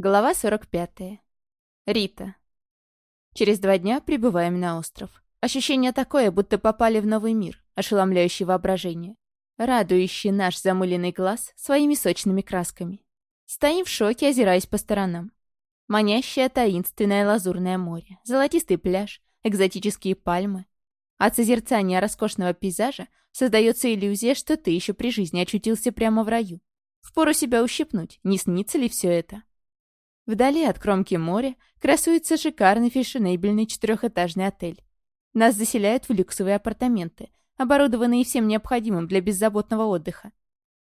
Глава 45. Рита. Через два дня прибываем на остров. Ощущение такое, будто попали в новый мир, ошеломляющий воображение, радующий наш замыленный глаз своими сочными красками. Стоим в шоке, озираясь по сторонам. Манящее таинственное лазурное море, золотистый пляж, экзотические пальмы. От созерцания роскошного пейзажа создается иллюзия, что ты еще при жизни очутился прямо в раю. Впору себя ущипнуть, не снится ли все это? Вдали от кромки моря красуется шикарный фешенебельный четырехэтажный отель. Нас заселяют в люксовые апартаменты, оборудованные всем необходимым для беззаботного отдыха.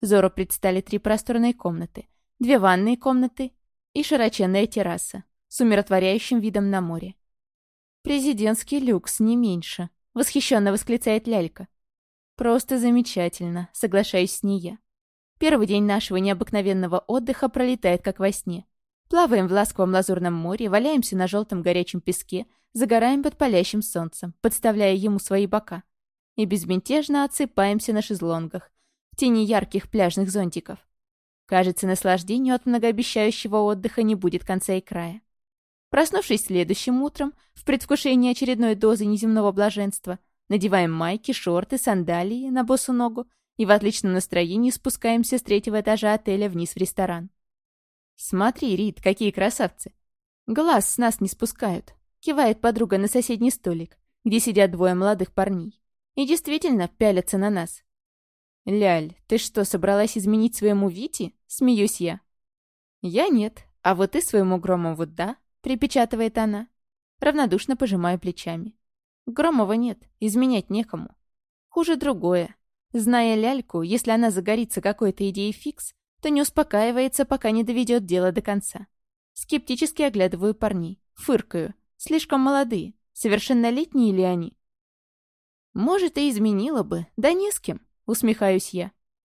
Зору предстали три просторные комнаты, две ванные комнаты и широченная терраса с умиротворяющим видом на море. «Президентский люкс, не меньше», — восхищенно восклицает Лялька. «Просто замечательно», — соглашаюсь с ней я. Первый день нашего необыкновенного отдыха пролетает как во сне. Плаваем в ласковом лазурном море, валяемся на желтом горячем песке, загораем под палящим солнцем, подставляя ему свои бока. И безмятежно отсыпаемся на шезлонгах, в тени ярких пляжных зонтиков. Кажется, наслаждению от многообещающего отдыха не будет конца и края. Проснувшись следующим утром, в предвкушении очередной дозы неземного блаженства, надеваем майки, шорты, сандалии на босу ногу и в отличном настроении спускаемся с третьего этажа отеля вниз в ресторан. «Смотри, Рит, какие красавцы!» «Глаз с нас не спускают», — кивает подруга на соседний столик, где сидят двое молодых парней. И действительно пялятся на нас. «Ляль, ты что, собралась изменить своему Вите?» — смеюсь я. «Я нет, а вот ты своему Громову да?» — припечатывает она. Равнодушно пожимаю плечами. Громова нет, изменять некому. Хуже другое. Зная ляльку, если она загорится какой-то идеей фикс, то не успокаивается, пока не доведет дело до конца. Скептически оглядываю парней. Фыркаю. Слишком молодые. Совершеннолетние ли они? Может, и изменила бы. Да не с кем. Усмехаюсь я.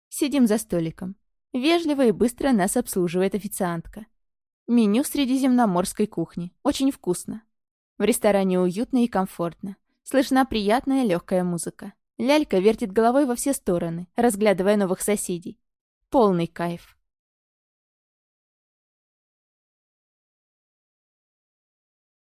Сидим за столиком. Вежливо и быстро нас обслуживает официантка. Меню средиземноморской кухни. Очень вкусно. В ресторане уютно и комфортно. Слышна приятная легкая музыка. Лялька вертит головой во все стороны, разглядывая новых соседей. Полный кайф.